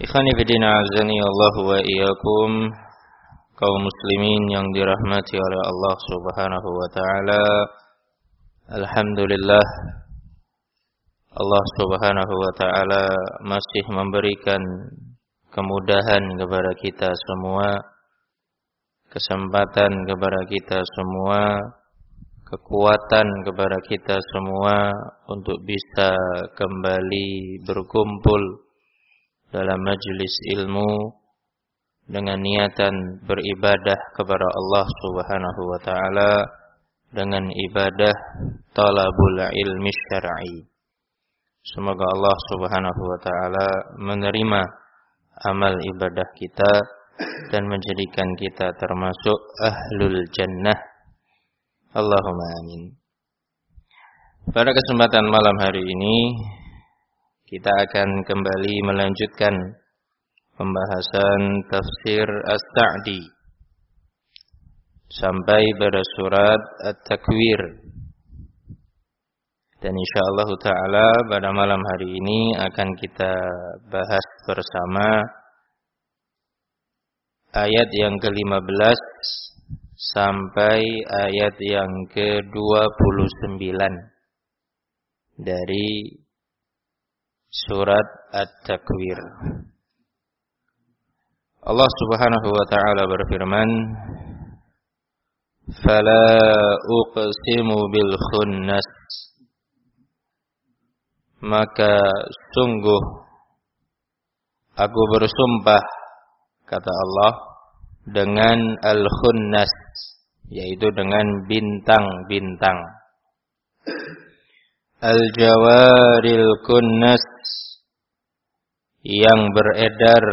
Ikhwani fidina azani Allah wa iyyakum. Kaum muslimin yang dirahmati oleh Allah Subhanahu wa taala. Alhamdulillah Allah Subhanahu wa taala masih memberikan kemudahan kepada kita semua kesempatan kepada kita semua kekuatan kepada kita semua untuk bisa kembali berkumpul dalam majelis ilmu dengan niatan beribadah kepada Allah Subhanahu wa taala dengan ibadah talabul ilmi syar'i. Semoga Allah Subhanahu wa taala menerima amal ibadah kita dan menjadikan kita termasuk ahlul jannah. Allahumma amin. Pada kesempatan malam hari ini kita akan kembali melanjutkan pembahasan tafsir As-Sa'di sampai pada surat At-Takwir. Dan insyaallah taala pada malam hari ini akan kita bahas bersama ayat yang ke-15 sampai ayat yang ke-29 dari surat At-Takwir. Allah Subhanahu wa taala berfirman, "Fala uqsimu bil khunnas." Maka sungguh aku bersumpah kata Allah dengan al-khunnas yaitu dengan bintang-bintang. Al-jawaril kunnas yang beredar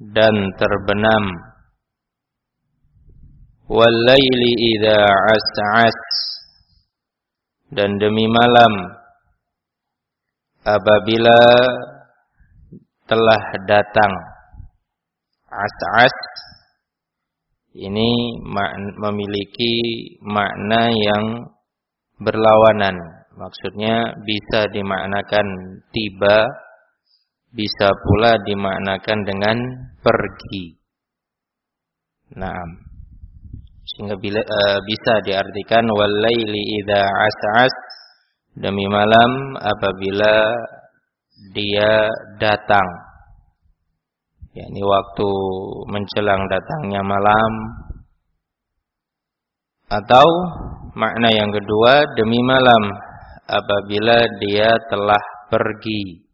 dan terbenam. Walaili idza as'as dan demi malam apabila telah datang as'as ini memiliki makna yang berlawanan. Maksudnya bisa dimaknakan tiba, bisa pula dimaknakan dengan pergi. Nah, sehingga bila, e, bisa diartikan walaili idza as'as demi malam apabila dia datang. Yakni waktu menjelang datangnya malam. Atau makna yang kedua demi malam apabila dia telah pergi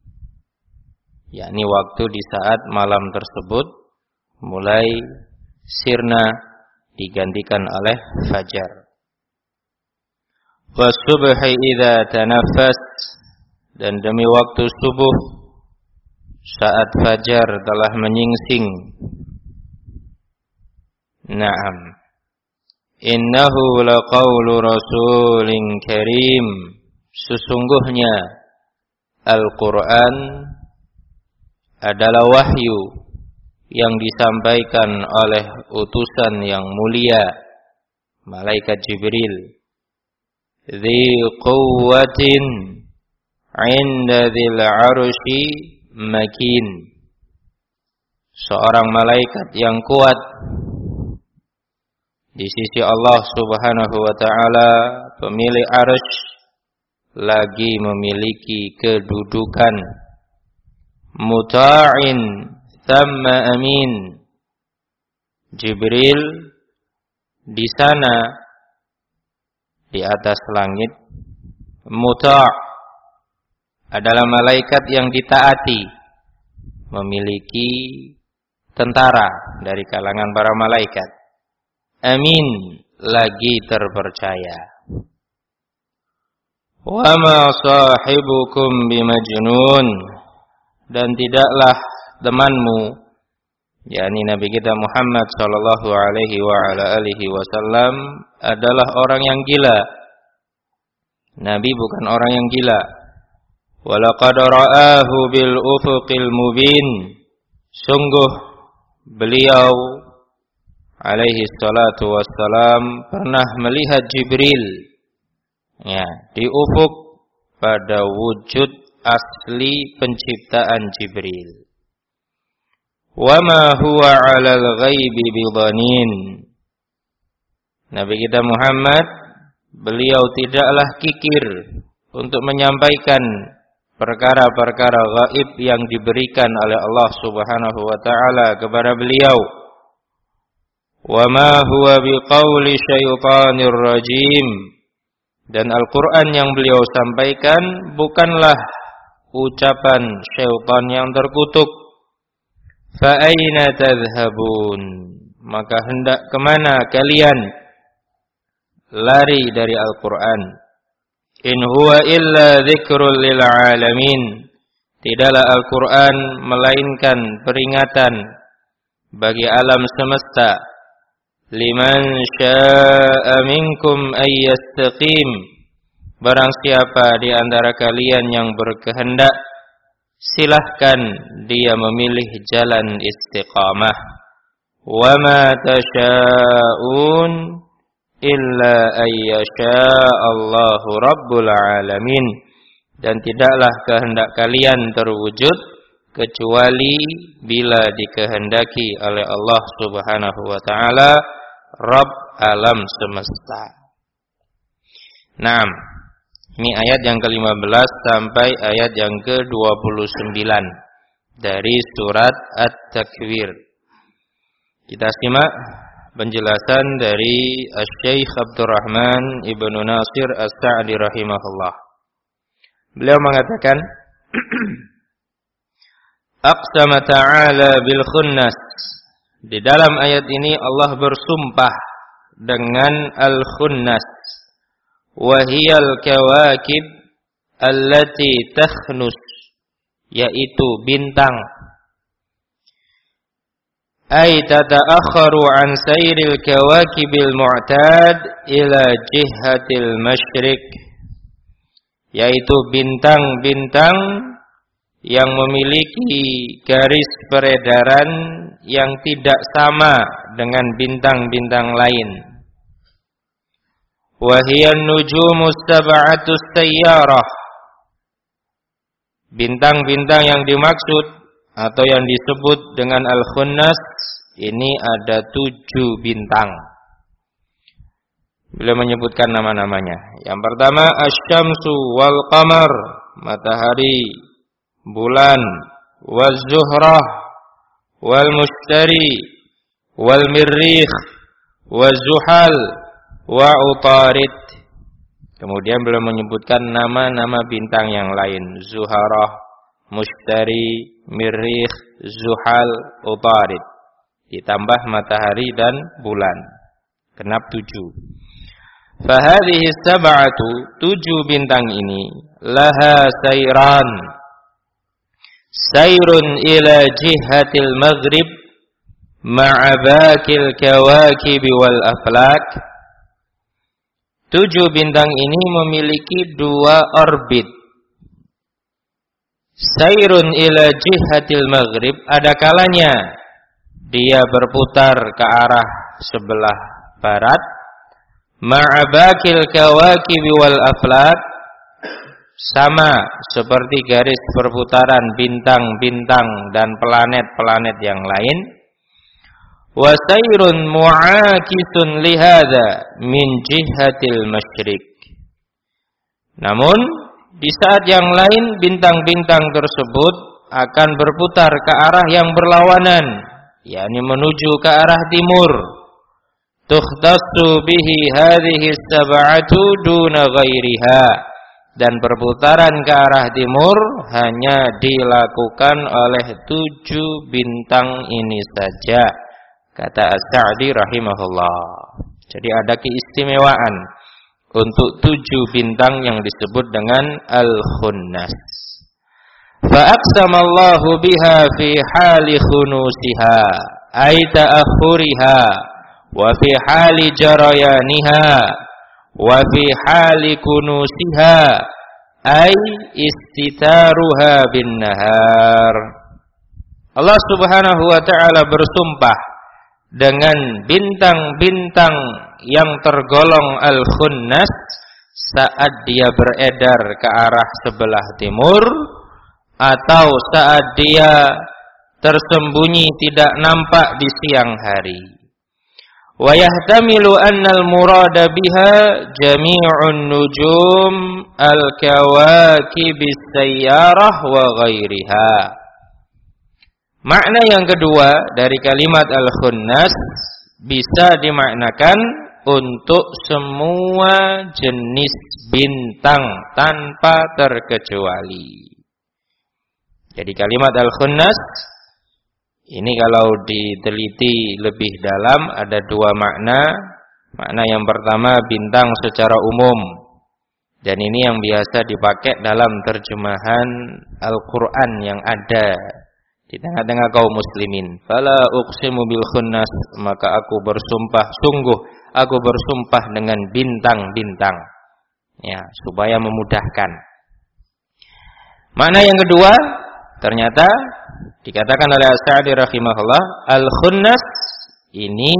yakni waktu di saat malam tersebut mulai sirna digantikan oleh fajar wasubhi idza tanaffas dan demi waktu subuh saat fajar telah menyingsing. Naam. Innahu laqaulu rasulin karim. Sesungguhnya Al-Quran adalah wahyu yang disampaikan oleh utusan yang mulia malaikat Jibril. Dhi quwwatin 'inda dzil 'arsy makin. Seorang malaikat yang kuat. Di sisi Allah Subhanahu wa taala pemilik arsy lagi memiliki kedudukan muta'in thamma amin Jibril di sana di atas langit. Muta' adalah malaikat yang ditaati memiliki tentara dari kalangan para malaikat. Amin lagi terpercaya. Wa ma sahibukum bimajnun dan tidaklah temanmu yakni Nabi kita Muhammad sallallahu alaihi wa ala alihi wasallam adalah orang yang gila. Nabi bukan orang yang gila. Walaqad ra'ahu bil ufuqil mubin. Sungguh beliau alaihi salatu wassalam pernah melihat Jibril ya di ufuk pada wujud asli penciptaan Jibril. Wama huwa 'alal ghaibi bidhanin. Nabi kita Muhammad beliau tidaklah kikir untuk menyampaikan perkara-perkara gaib yang diberikan oleh Allah Subhanahu wa taala kepada beliau. Wama huwa biqauli syaitanir rajim. Dan Al-Qur'an yang beliau sampaikan bukanlah ucapan syaitan yang terkutuk Fa'aina tadhhabun? Maka hendak ke mana kalian lari dari Al-Quran? In huwa illa dhikrul lil alamin. Tidaklah Al-Quran melainkan peringatan bagi alam semesta. Liman sya'a minkum ayyastaqim. Barang siapa di antara kalian yang berkehendak silahkan dia memilih jalan istiqamah. Wa ma tasha'un illa ayyasha Allahu rabbul alamin. Dan tidaklah kehendak kalian terwujud kecuali bila dikehendaki oleh Allah Subhanahu wa taala Rabb alam semesta. Naam. Ini ayat yang ke-15 sampai ayat yang ke-29 dari surat At-Takwir. Kita simak penjelasan dari Syekh Abdurrahman Ibnu Nasir As-Sa'di rahimahullah. Beliau mengatakan Aqsama ta'ala bil khunnas. Di dalam ayat ini Allah bersumpah dengan al-khunnas wahiyal kawakib allati takhnus yaitu bintang. Ay tata'akharu an sayril kawakibil mu'tad ila jihatil masyrik yaitu bintang-bintang yang memiliki garis peredaran yang tidak sama dengan bintang-bintang lain Wahiyan nujumus sab'atus sayyarah. Bintang-bintang yang dimaksud atau yang disebut dengan al-khunnas ini ada tujuh bintang. Beliau menyebutkan nama-namanya. Yang pertama asyamsu wal qamar, matahari, bulan, wal zuhrah, wal mustari, wal mirrikh, wal zuhal, wa utarid. Kemudian beliau menyebutkan nama-nama bintang yang lain, Zuharah, Mustari, Mirrikh, Zuhal, Utarid. Ditambah matahari dan bulan. Kenap tujuh. Fahadihi sab'atu, tujuh bintang ini, laha sayran. Sayrun ila jihatil maghrib, ma'abakil kawakibi wal aflak Tujuh bintang ini memiliki dua orbit. Sairun ila jihatil maghrib ada kalanya dia berputar ke arah sebelah barat ma'abakil kawakibi wal aflak sama seperti garis perputaran bintang-bintang dan planet-planet yang lain wasairun mu'akisun lihada min jihatil masyrik. Namun di saat yang lain bintang-bintang tersebut akan berputar ke arah yang berlawanan, yakni menuju ke arah timur. Tukhtassu bihi hadhihi sab'atu duna ghairiha. Dan perputaran ke arah timur hanya dilakukan oleh tujuh bintang ini saja. Kata As-Sa'di rahimahullah. Jadi ada keistimewaan untuk tujuh bintang yang disebut dengan Al-Khunnas. Fa'aqsama Allah biha fi hali khunusiha ay ta'akhuriha wa fi hali jarayaniha wa fi hali kunusiha ay istitaruha bin nahar. Allah Subhanahu wa taala bersumpah dengan bintang-bintang yang tergolong al-khunnas saat dia beredar ke arah sebelah timur atau saat dia tersembunyi tidak nampak di siang hari. Wa yahtamilu anna al-murada biha jami'un nujum al-kawakib sayyarah wa ghairiha. Makna yang kedua dari kalimat al-khunnas bisa dimaknakan untuk semua jenis bintang tanpa terkecuali. Jadi kalimat al-khunnas ini kalau diteliti lebih dalam ada dua makna. Makna yang pertama bintang secara umum. Dan ini yang biasa dipakai dalam terjemahan Al-Qur'an yang ada di tengah-tengah kaum muslimin. Fala uqsimu bil khunnas, maka aku bersumpah sungguh aku bersumpah dengan bintang-bintang. Ya, supaya memudahkan. Mana yang kedua? Ternyata dikatakan oleh As-Sa'di rahimahullah, al-khunnas ini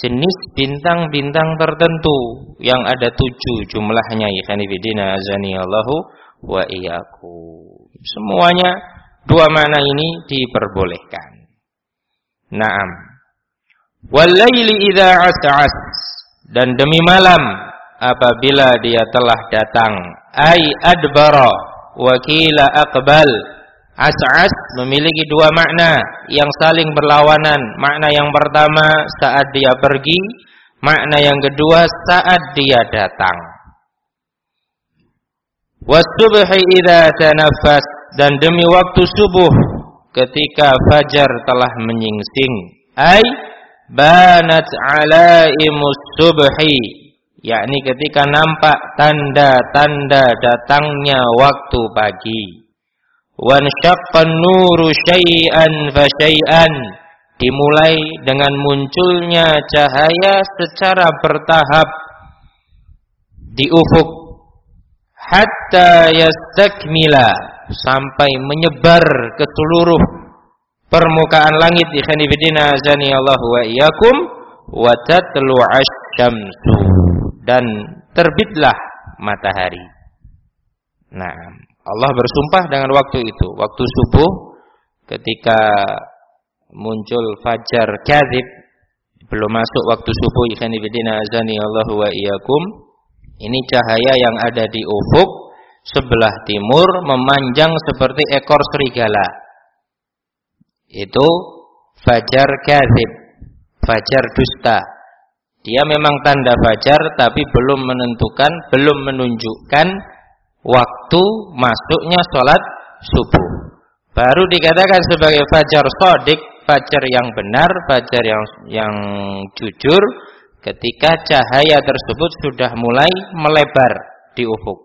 jenis bintang-bintang tertentu yang ada tujuh jumlahnya ikhani bidina azani Allahu wa iyyakum. Semuanya Dua mana ini diperbolehkan. Naam. Walaili idza as'as dan demi malam apabila dia telah datang ai adbara wa kila aqbal as'as memiliki dua makna yang saling berlawanan. Makna yang pertama saat dia pergi. Makna yang kedua saat dia datang. Wasubhi idza tanaffas dan demi waktu subuh ketika fajar telah menyingsing ay banat alaimus subhi yakni ketika nampak tanda-tanda datangnya waktu pagi. Wan syaqqan nuru syai'an fa syai'an dimulai dengan munculnya cahaya secara bertahap di ufuk hatta yastakmila sampai menyebar ke seluruh permukaan langit ikhani bidina azani Allah wa iyyakum wa tatlu asyamsu dan terbitlah matahari. Nah, Allah bersumpah dengan waktu itu, waktu subuh ketika muncul fajar kadzib belum masuk waktu subuh ikhani bidina azani Allah wa iyyakum ini cahaya yang ada di ufuk sebelah timur memanjang seperti ekor serigala. Itu fajar kadzib, fajar dusta. Dia memang tanda fajar tapi belum menentukan, belum menunjukkan waktu masuknya sholat subuh. Baru dikatakan sebagai fajar sodik, fajar yang benar, fajar yang yang jujur ketika cahaya tersebut sudah mulai melebar di ufuk.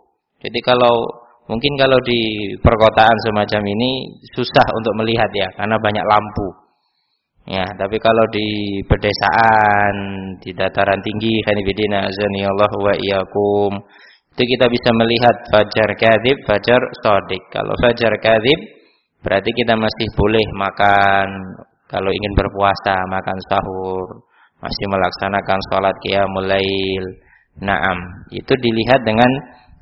Jadi kalau mungkin kalau di perkotaan semacam ini susah untuk melihat ya karena banyak lampu. Ya, tapi kalau di pedesaan, di dataran tinggi, kanibidina azani Allah wa iyyakum, itu kita bisa melihat fajar kadhib, fajar sodik. Kalau fajar kadhib berarti kita masih boleh makan kalau ingin berpuasa, makan sahur, masih melaksanakan sholat qiyamul lail. Naam, itu dilihat dengan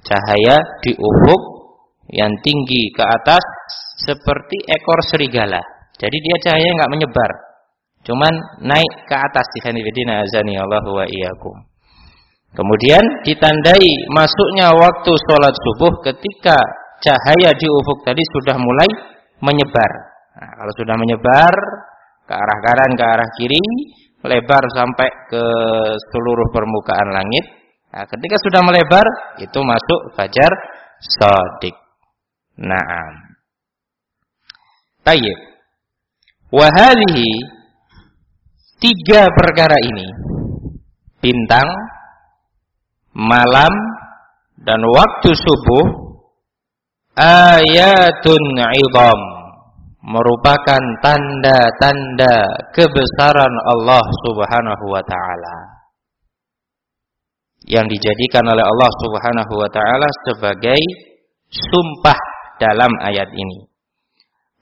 cahaya di ufuk yang tinggi ke atas seperti ekor serigala. Jadi dia cahaya nggak menyebar, cuman naik ke atas di hanifidina azani Allah wa iyyakum. Kemudian ditandai masuknya waktu sholat subuh ketika cahaya di ufuk tadi sudah mulai menyebar. Nah, kalau sudah menyebar ke arah kanan, ke arah kiri, melebar sampai ke seluruh permukaan langit. Nah, ketika sudah melebar, itu masuk fajar sodik. Naam. Tayyib. Wahalihi tiga perkara ini bintang, malam, dan waktu subuh ayatun idham merupakan tanda-tanda kebesaran Allah Subhanahu wa taala yang dijadikan oleh Allah Subhanahu wa taala sebagai sumpah dalam ayat ini.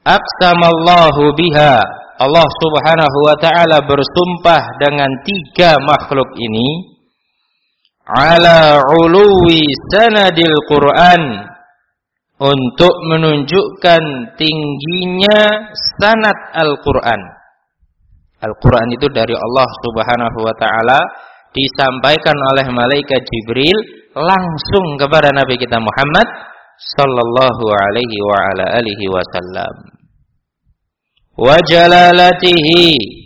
Aqsamallahu biha. Allah Subhanahu wa taala bersumpah dengan tiga makhluk ini. Ala uluwi sanadil Quran untuk menunjukkan tingginya sanad Al-Qur'an. Al-Qur'an itu dari Allah Subhanahu wa taala disampaikan oleh malaikat Jibril langsung kepada Nabi kita Muhammad sallallahu alaihi wa ala alihi wasallam wa jalalatihi.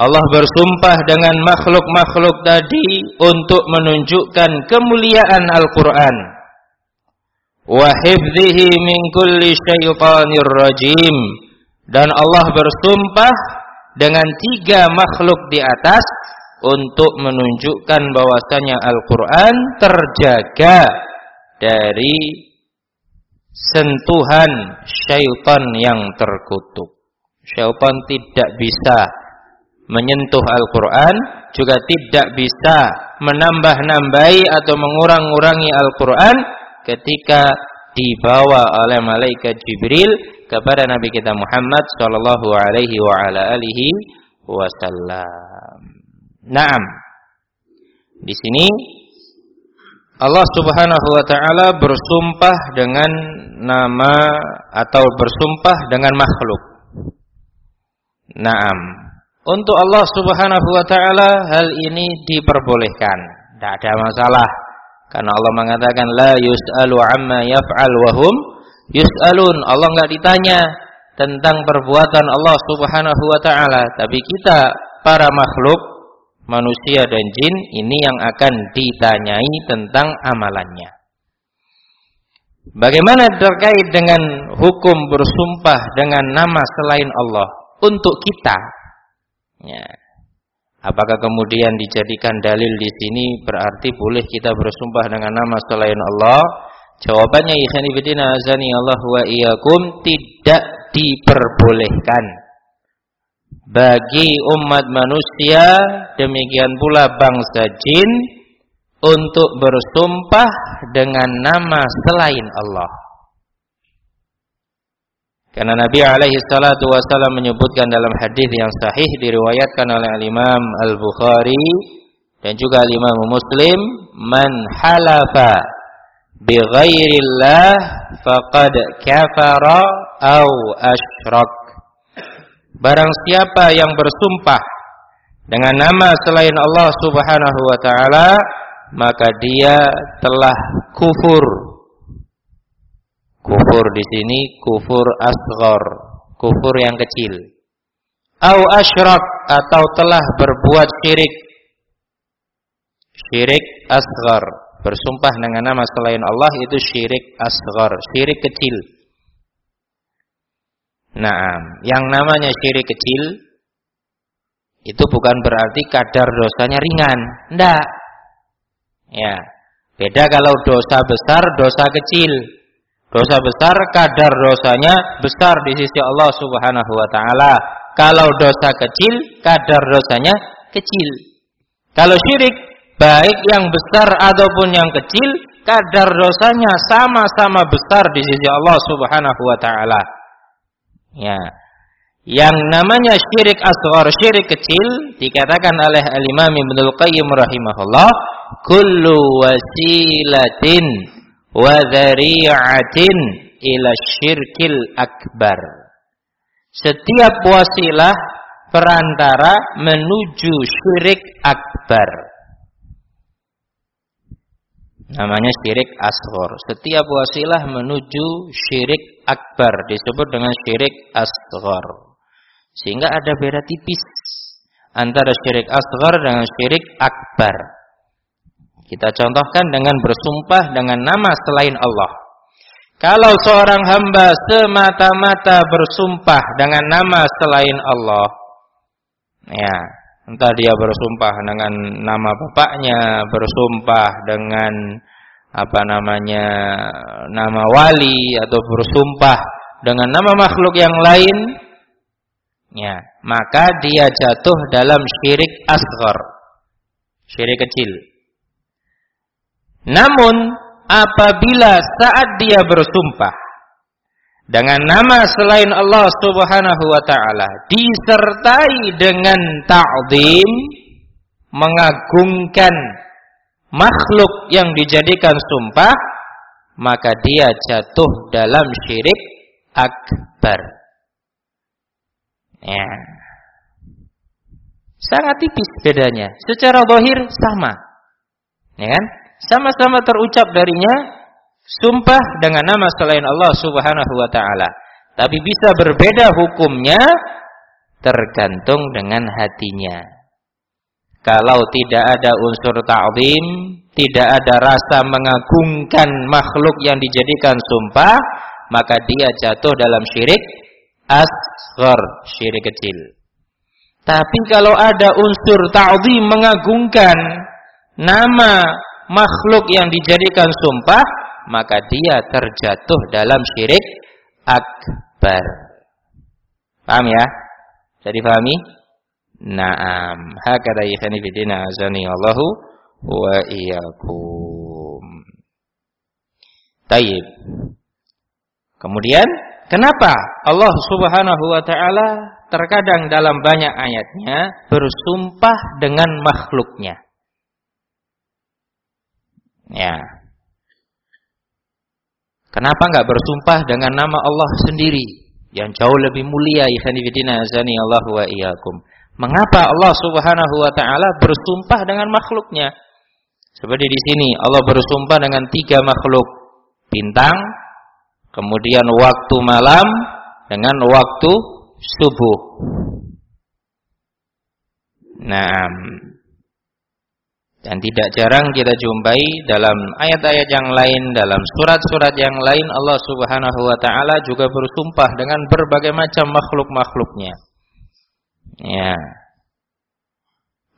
Allah bersumpah dengan makhluk-makhluk tadi untuk menunjukkan kemuliaan Al-Qur'an hifdhihi min kulli syaitanir rajim. Dan Allah bersumpah dengan tiga makhluk di atas untuk menunjukkan bahwasanya Al-Qur'an terjaga dari sentuhan syaitan yang terkutuk. Syaitan tidak bisa menyentuh Al-Quran juga tidak bisa menambah-nambahi atau mengurang-urangi Al-Quran ketika dibawa oleh malaikat Jibril kepada Nabi kita Muhammad sallallahu alaihi wa ala alihi wasallam. Naam. Di sini Allah Subhanahu wa taala bersumpah dengan nama atau bersumpah dengan makhluk. Naam. Untuk Allah Subhanahu wa taala hal ini diperbolehkan. Tidak ada masalah. Karena Allah mengatakan la yus'alu amma yaf'al wa hum yus'alun. Allah enggak ditanya tentang perbuatan Allah Subhanahu wa taala, tapi kita para makhluk manusia dan jin ini yang akan ditanyai tentang amalannya. Bagaimana terkait dengan hukum bersumpah dengan nama selain Allah? untuk kita. Ya. Apakah kemudian dijadikan dalil di sini berarti boleh kita bersumpah dengan nama selain Allah? Jawabannya ikhwan fillah azani Allah wa iyyakum tidak diperbolehkan bagi umat manusia demikian pula bangsa jin untuk bersumpah dengan nama selain Allah. Karena Nabi alaihi salatu wasallam menyebutkan dalam hadis yang sahih diriwayatkan oleh Imam Al-Bukhari dan juga Imam Muslim, "Man halafa bi ghairillah faqad kafara aw asyrak." Barang siapa yang bersumpah dengan nama selain Allah Subhanahu wa taala, maka dia telah kufur Kufur di sini kufur asghar, kufur yang kecil. Au asyrak atau telah berbuat syirik. Syirik asghar, bersumpah dengan nama selain Allah itu syirik asghar, syirik kecil. Nah, yang namanya syirik kecil itu bukan berarti kadar dosanya ringan. Enggak. Ya. Beda kalau dosa besar, dosa kecil. Dosa besar kadar dosanya besar di sisi Allah Subhanahu wa taala. Kalau dosa kecil kadar dosanya kecil. Kalau syirik baik yang besar ataupun yang kecil kadar dosanya sama-sama besar di sisi Allah Subhanahu wa taala. Ya. Yang namanya syirik asghar, syirik kecil dikatakan oleh Al-Imam Ibnu Qayyim rahimahullah, kullu wasilatin wa dzari'atin ila syirkil akbar. Setiap wasilah perantara menuju syirik akbar. Namanya syirik asghar. Setiap wasilah menuju syirik akbar disebut dengan syirik asghar. Sehingga ada beda tipis antara syirik asghar dengan syirik akbar. Kita contohkan dengan bersumpah dengan nama selain Allah. Kalau seorang hamba semata-mata bersumpah dengan nama selain Allah, ya, Entah dia bersumpah dengan nama bapaknya, bersumpah dengan apa namanya nama wali atau bersumpah dengan nama makhluk yang lain, ya, maka dia jatuh dalam syirik asghar. Syirik kecil. Namun apabila saat dia bersumpah dengan nama selain Allah Subhanahu wa taala disertai dengan ta'zim mengagungkan makhluk yang dijadikan sumpah maka dia jatuh dalam syirik akbar. Ya. Sangat tipis bedanya. Secara zahir sama. Ya kan sama-sama terucap darinya sumpah dengan nama selain Allah Subhanahu wa taala. Tapi bisa berbeda hukumnya tergantung dengan hatinya. Kalau tidak ada unsur ta'zim, tidak ada rasa mengagungkan makhluk yang dijadikan sumpah, maka dia jatuh dalam syirik asghar, syirik kecil. Tapi kalau ada unsur ta'zim mengagungkan nama makhluk yang dijadikan sumpah, maka dia terjatuh dalam syirik akbar. Paham ya? Jadi pahami? Naam. Hakada ikhani bidina azani Allahu wa iyyakum. Taib. Kemudian kenapa Allah Subhanahu wa taala terkadang dalam banyak ayatnya bersumpah dengan makhluknya? Ya, Kenapa enggak bersumpah dengan nama Allah sendiri yang jauh lebih mulia ikhwanifidina azani Allah wa iyyakum. Mengapa Allah Subhanahu wa taala bersumpah dengan makhluknya? Seperti di sini Allah bersumpah dengan tiga makhluk. Bintang, kemudian waktu malam dengan waktu subuh. Nah, dan tidak jarang kita jumpai dalam ayat-ayat yang lain, dalam surat-surat yang lain Allah Subhanahu wa taala juga bersumpah dengan berbagai macam makhluk-makhluknya. Ya.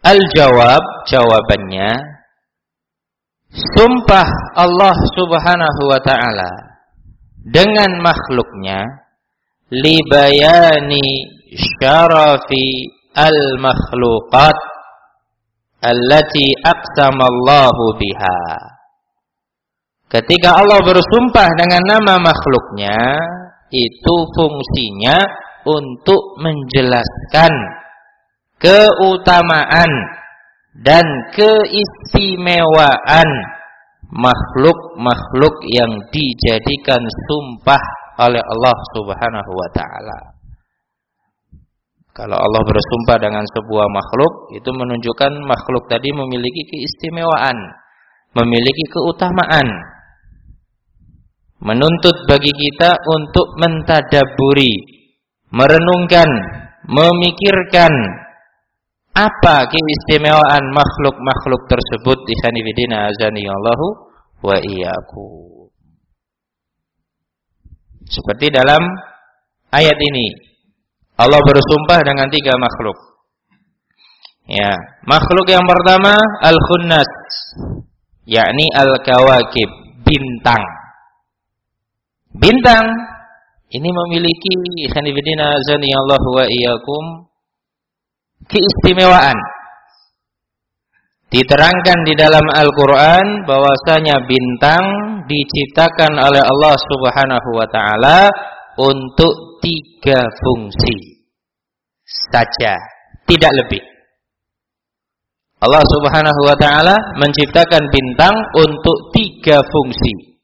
Al-jawab, jawabannya sumpah Allah Subhanahu wa taala dengan makhluknya libayani syarafi al-makhluqat allati aqsamallahu biha. Ketika Allah bersumpah dengan nama makhluknya, itu fungsinya untuk menjelaskan keutamaan dan keistimewaan makhluk-makhluk yang dijadikan sumpah oleh Allah Subhanahu wa taala. Kalau Allah bersumpah dengan sebuah makhluk, itu menunjukkan makhluk tadi memiliki keistimewaan, memiliki keutamaan. Menuntut bagi kita untuk mentadaburi, merenungkan, memikirkan apa keistimewaan makhluk-makhluk tersebut di sanifidina azani Allahu wa iyyakum. Seperti dalam ayat ini, Allah bersumpah dengan tiga makhluk. Ya, makhluk yang pertama al-khunnas, yakni al-kawakib, bintang. Bintang ini memiliki sanibidina zani Allah wa iyyakum keistimewaan. Diterangkan di dalam Al-Qur'an bahwasanya bintang diciptakan oleh Allah Subhanahu wa taala untuk tiga fungsi saja, tidak lebih. Allah Subhanahu wa taala menciptakan bintang untuk tiga fungsi.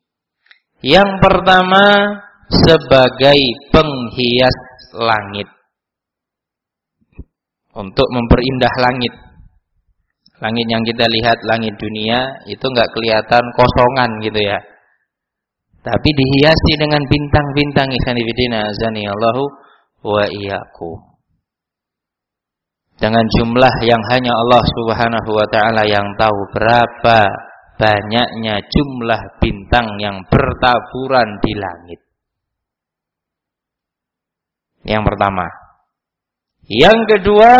Yang pertama sebagai penghias langit. Untuk memperindah langit. Langit yang kita lihat, langit dunia, itu nggak kelihatan kosongan gitu ya. Tapi dihiasi dengan bintang-bintang ikhwanifidina azani Allahu wa iyyakum. Dengan jumlah yang hanya Allah Subhanahu wa taala yang tahu berapa banyaknya jumlah bintang yang bertaburan di langit. Yang pertama. Yang kedua,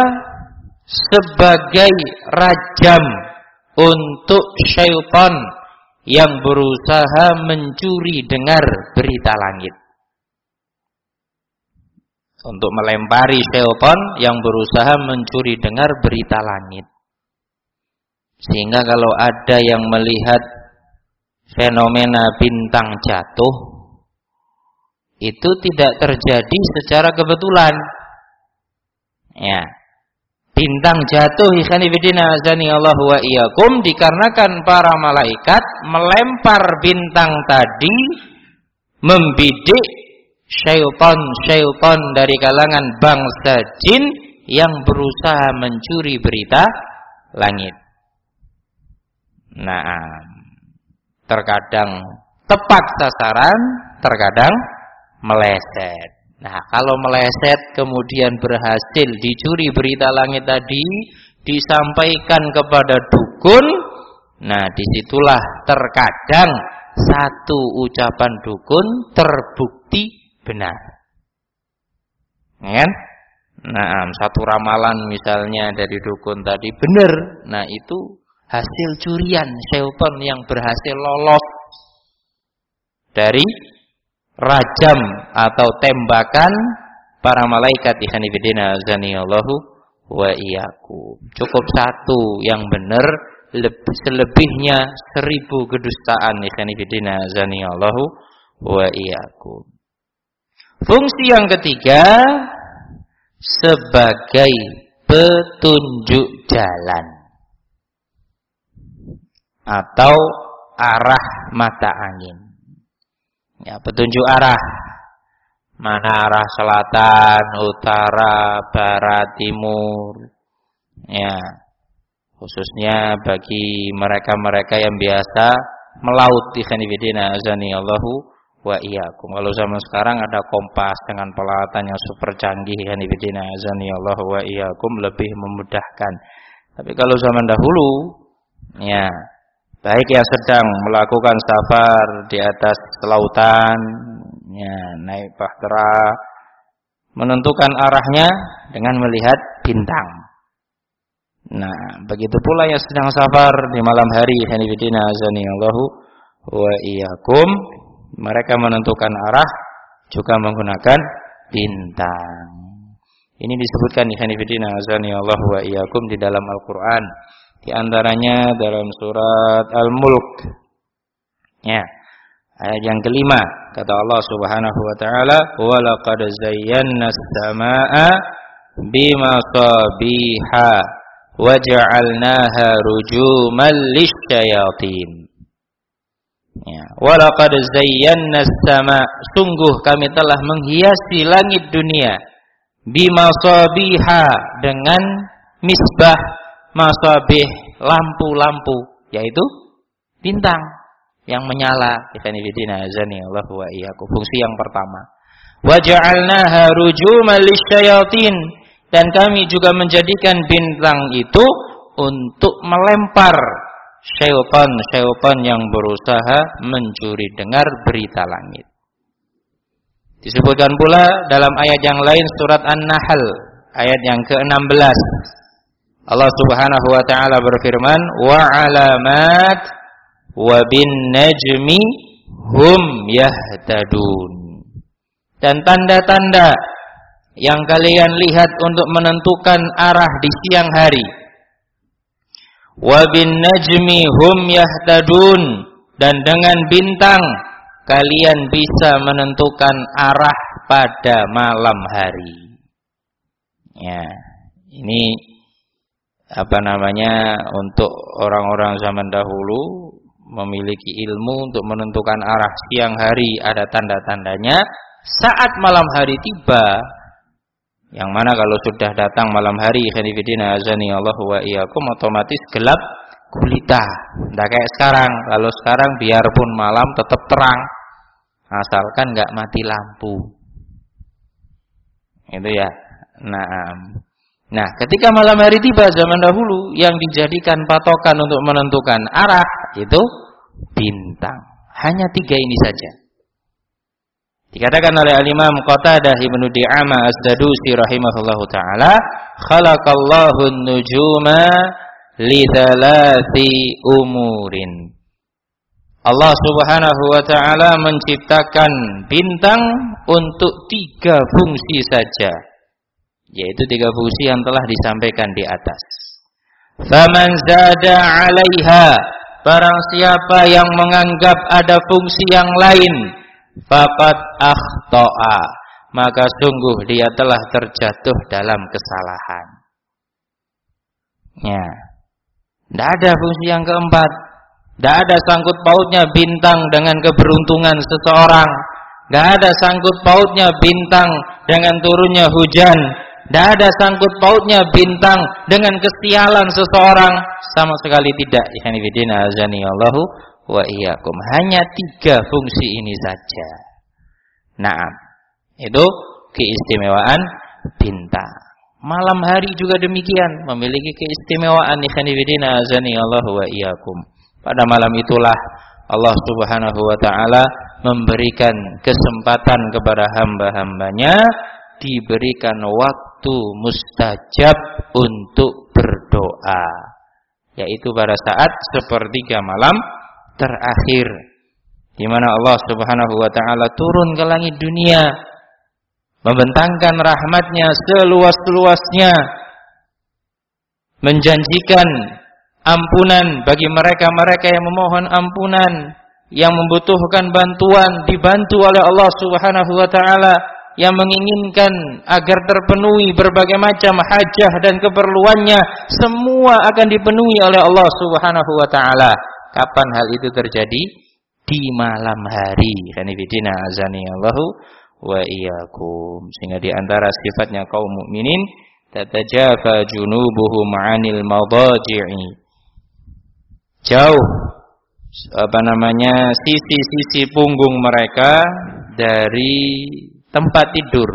sebagai rajam untuk syaitan yang berusaha mencuri dengar berita langit. Untuk melempari syaitan yang berusaha mencuri dengar berita langit. Sehingga kalau ada yang melihat fenomena bintang jatuh, itu tidak terjadi secara kebetulan. Ya. Bintang jatuh ikhwanifidina azani Allah wa iyyakum dikarenakan para malaikat melempar bintang tadi membidik syaitan-syaitan dari kalangan bangsa jin yang berusaha mencuri berita langit. Nah, terkadang tepat sasaran, terkadang meleset. Nah, kalau meleset kemudian berhasil dicuri berita langit tadi, disampaikan kepada dukun, nah di situlah terkadang satu ucapan dukun terbukti benar. Kan? Nah, satu ramalan misalnya dari dukun tadi benar. Nah, itu hasil curian syaitan yang berhasil lolos dari rajam atau tembakan para malaikat ihanifidina azaniyallahu wa iyyakum. Cukup satu yang benar selebihnya seribu kedustaan ihanifidina azaniyallahu wa iyyakum. Fungsi yang ketiga sebagai petunjuk jalan atau arah mata angin. Ya, petunjuk arah. Mana arah selatan, utara, barat, timur. Ya. Khususnya bagi mereka-mereka yang biasa melaut di khanifidina azani Allahu wa iyyakum. Kalau zaman sekarang ada kompas dengan peralatan yang super canggih khanifidina azani Allahu wa iyyakum lebih memudahkan. Tapi kalau zaman dahulu ya baik yang sedang melakukan safar di atas lautan, ya, naik bahtera, menentukan arahnya dengan melihat bintang. Nah, begitu pula yang sedang safar di malam hari, hanifidina azani Allahu wa iyyakum, mereka menentukan arah juga menggunakan bintang. Ini disebutkan di hanifidina azani Allahu wa iyyakum di dalam Al-Qur'an. Di antaranya dalam surat Al-Mulk. Ya. Ayat yang kelima kata Allah Subhanahu wa taala, "Wa laqad zayyana as-samaa'a bimasabiha wa ja'alnaha rujuman lisyayatin." Ya, wa laqad zayyana as-sama' sungguh kami telah menghiasi langit dunia. Bimasabiha. Dengan misbah masabih lampu-lampu. Yaitu bintang. Yang menyala. Ikhwanifidina azani Allah wa iyyakum. Fungsi yang pertama. Wa rujuman lisyayatin. Dan kami juga menjadikan bintang itu untuk melempar syaitan-syaitan yang berusaha mencuri dengar berita langit disebutkan pula dalam ayat yang lain surat An-Nahl ayat yang ke-16 Allah Subhanahu wa taala berfirman, "Wa 'alamat wa bin najmi hum yahtadun." Dan tanda-tanda yang kalian lihat untuk menentukan arah di siang hari. Wa bin najmi hum yahtadun dan dengan bintang kalian bisa menentukan arah pada malam hari. Ya, ini apa namanya untuk orang-orang zaman dahulu memiliki ilmu untuk menentukan arah siang hari ada tanda-tandanya saat malam hari tiba Yang mana kalau sudah datang malam hari khanifidina azani Allah wa iyyakum otomatis gelap gulita. Tidak kayak sekarang. Kalau sekarang biarpun malam tetap terang. Asalkan nggak mati lampu. Itu ya. Nah, nah, ketika malam hari tiba zaman dahulu yang dijadikan patokan untuk menentukan arah itu bintang. Hanya tiga ini saja. Dikatakan oleh al-Imam Qatadah Ibnu Di'amah As-Dadusi rahimahullahu taala, khalaqallahu an-nujuma li umurin. Allah Subhanahu wa taala menciptakan bintang untuk tiga fungsi saja. Yaitu tiga fungsi yang telah disampaikan di atas. Faman zada 'alaiha barang siapa yang menganggap ada fungsi yang lain faqad akhta'a maka sungguh dia telah terjatuh dalam kesalahan. Ya. Tidak ada fungsi yang keempat tidak ada sangkut pautnya bintang dengan keberuntungan seseorang. Tidak ada sangkut pautnya bintang dengan turunnya hujan. Tidak ada sangkut pautnya bintang dengan kesialan seseorang. Sama sekali tidak. Ihanifidina azani Allahu wa iyyakum. Hanya tiga fungsi ini saja. Nah, itu keistimewaan bintang. Malam hari juga demikian memiliki keistimewaan ihanifidina azani Allahu wa iyyakum. Pada malam itulah Allah Subhanahu wa taala memberikan kesempatan kepada hamba-hambanya diberikan waktu mustajab untuk berdoa yaitu pada saat sepertiga malam terakhir di mana Allah Subhanahu wa taala turun ke langit dunia membentangkan rahmatnya seluas-luasnya menjanjikan ampunan bagi mereka-mereka yang memohon ampunan, yang membutuhkan bantuan dibantu oleh Allah Subhanahu wa taala, yang menginginkan agar terpenuhi berbagai macam hajah dan keperluannya, semua akan dipenuhi oleh Allah Subhanahu wa taala. Kapan hal itu terjadi? Di malam hari. Hanifidina azani Allahu wa iyyakum. Sehingga di antara sifatnya kaum mukminin tatajafa junubuhum 'anil madaji'i jauh apa namanya sisi-sisi punggung mereka dari tempat tidur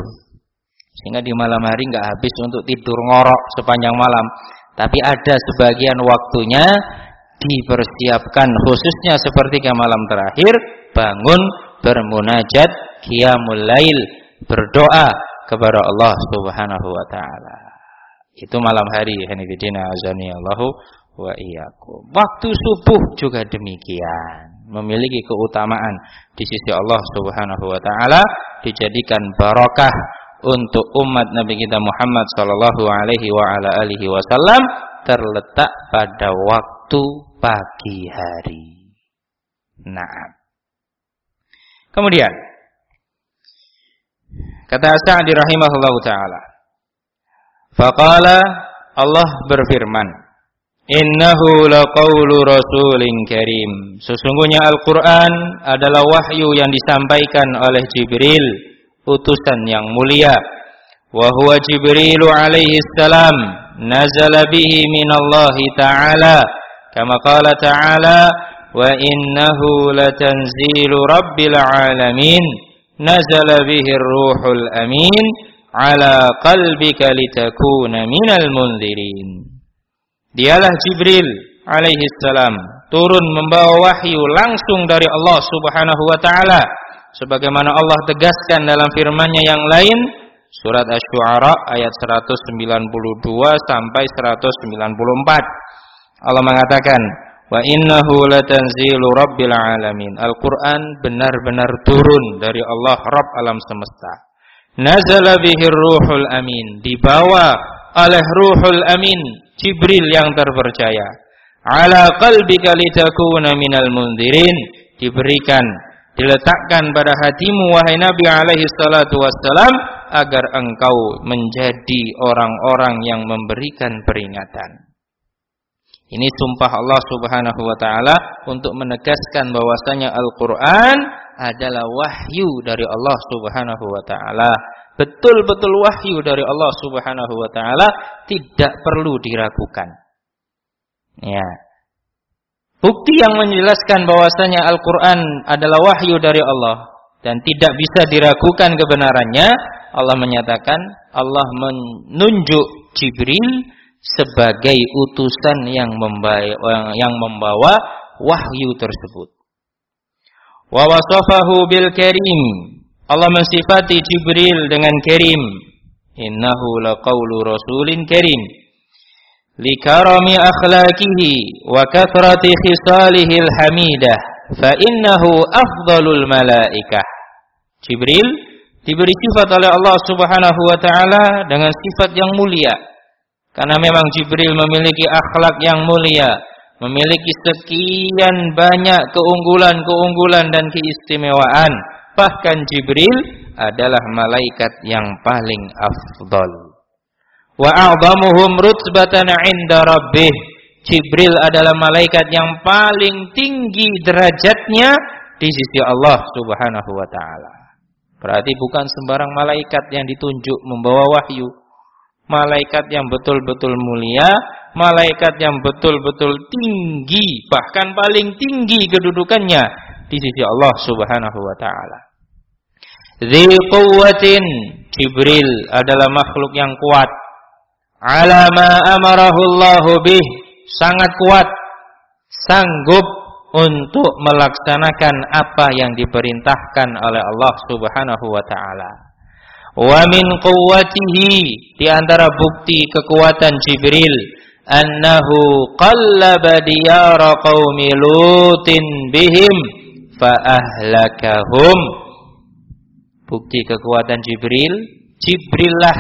sehingga di malam hari nggak habis untuk tidur ngorok sepanjang malam tapi ada sebagian waktunya dipersiapkan khususnya seperti ke malam terakhir bangun bermunajat qiyamul lail berdoa kepada Allah Subhanahu wa taala. Itu malam hari. Hanifidina azani Allahu wa iyyakum. Waktu subuh juga demikian, memiliki keutamaan. Di sisi Allah Subhanahu wa taala, dijadikan barakah untuk umat Nabi kita Muhammad sallallahu alaihi wa ala alihi wasallam terletak pada waktu pagi hari. Nah. Kemudian kata Sa'di rahimahullahu taala. Faqala Allah berfirman Innahu laqaulu rasulin karim. Sesungguhnya Al-Qur'an adalah wahyu yang disampaikan oleh Jibril, utusan yang mulia. Wa huwa Jibril alaihi salam nazala bihi min Allah taala qala ta'ala wa innahu latanzilu rabbil alamin nazala bihi ar-ruhul amin ala qalbika litakuna minal munzirin Dialah Jibril alaihi salam turun membawa wahyu langsung dari Allah Subhanahu wa taala sebagaimana Allah tegaskan dalam firman-Nya yang lain surat Asy-Syu'ara ayat 192 sampai 194. Allah mengatakan wa innahu latanzilu rabbil alamin. Al-Qur'an benar-benar turun dari Allah Rabb alam semesta. Nazala bihir ruhul amin, dibawa oleh ruhul amin Jibril yang terpercaya. Ala qalbika litakuna minal mundirin diberikan diletakkan pada hatimu wahai Nabi alaihi salatu wassalam agar engkau menjadi orang-orang yang memberikan peringatan. Ini sumpah Allah Subhanahu wa taala untuk menegaskan bahwasanya Al-Qur'an adalah wahyu dari Allah Subhanahu wa taala. Betul-betul wahyu dari Allah Subhanahu wa taala tidak perlu diragukan. Ya. Bukti yang menjelaskan bahwasanya Al-Qur'an adalah wahyu dari Allah dan tidak bisa diragukan kebenarannya, Allah menyatakan Allah menunjuk Jibril sebagai utusan yang membawa, yang membawa wahyu tersebut. Wa wasafahu bil karim. Allah mensifati Jibril dengan karim. Innahu laqaulu rasulin karim. Likarami akhlaqihi wa kathrati khisalihi al-hamidah. Fa innahu afdalul malaikah. Jibril diberi sifat oleh Allah Subhanahu wa taala dengan sifat yang mulia. Karena memang Jibril memiliki akhlak yang mulia, memiliki sekian banyak keunggulan-keunggulan dan keistimewaan. Bahkan Jibril adalah malaikat yang paling afdal. Wa a'zamuhum rutbatan 'inda rabbih. Jibril adalah malaikat yang paling tinggi derajatnya di sisi Allah Subhanahu wa taala. Berarti bukan sembarang malaikat yang ditunjuk membawa wahyu. Malaikat yang betul-betul mulia, malaikat yang betul-betul tinggi, bahkan paling tinggi kedudukannya di sisi Allah Subhanahu wa taala. Dzil quwwatin Jibril adalah makhluk yang kuat. Ala ma amarahu Allah bih, sangat kuat, sanggup untuk melaksanakan apa yang diperintahkan oleh Allah Subhanahu wa taala. Wa min quwwatihi di antara bukti kekuatan Jibril annahu qallaba diyara qaumi lutin bihim fa ahlakahum. Bukti kekuatan Jibril, Jibrillah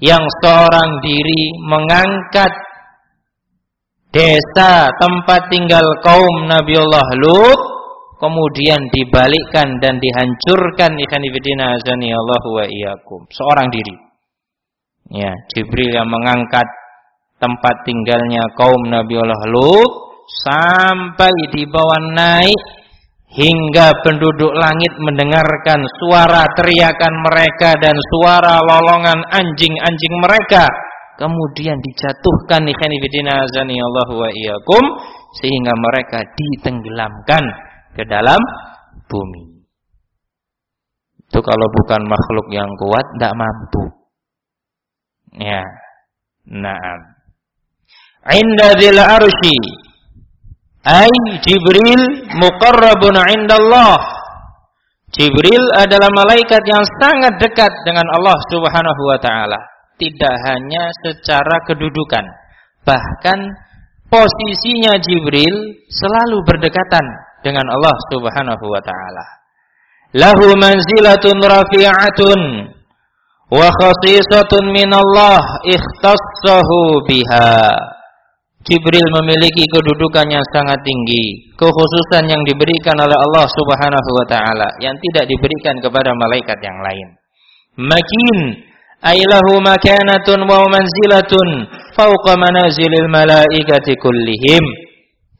yang seorang diri mengangkat desa tempat tinggal kaum Nabiullah Lut kemudian dibalikkan dan dihancurkan. Ikan ibadina azani Allah wa iyyakum. Seorang diri. Ya Jibril yang mengangkat tempat tinggalnya kaum Nabiullah Lut sampai dibawa naik hingga penduduk langit mendengarkan suara teriakan mereka dan suara lolongan anjing-anjing mereka. Kemudian dijatuhkan ikhwan fillah azani Allah wa iyyakum sehingga mereka ditenggelamkan ke dalam bumi. Itu kalau bukan makhluk yang kuat tidak mampu. Ya. Naam. Inda dzil arsy ay Jibril muqarrabun indallah. Jibril adalah malaikat yang sangat dekat dengan Allah Subhanahu wa taala tidak hanya secara kedudukan, bahkan posisinya Jibril selalu berdekatan dengan Allah Subhanahu wa taala. Lahu manzilatun rafi'atun wa khasisatun min Allah ikhtassahu biha. Jibril memiliki kedudukan yang sangat tinggi, kekhususan yang diberikan oleh Allah Subhanahu wa taala yang tidak diberikan kepada malaikat yang lain. Makin ailahu makanatun wa manzilatun fauqa manazilil malaikati kullihim.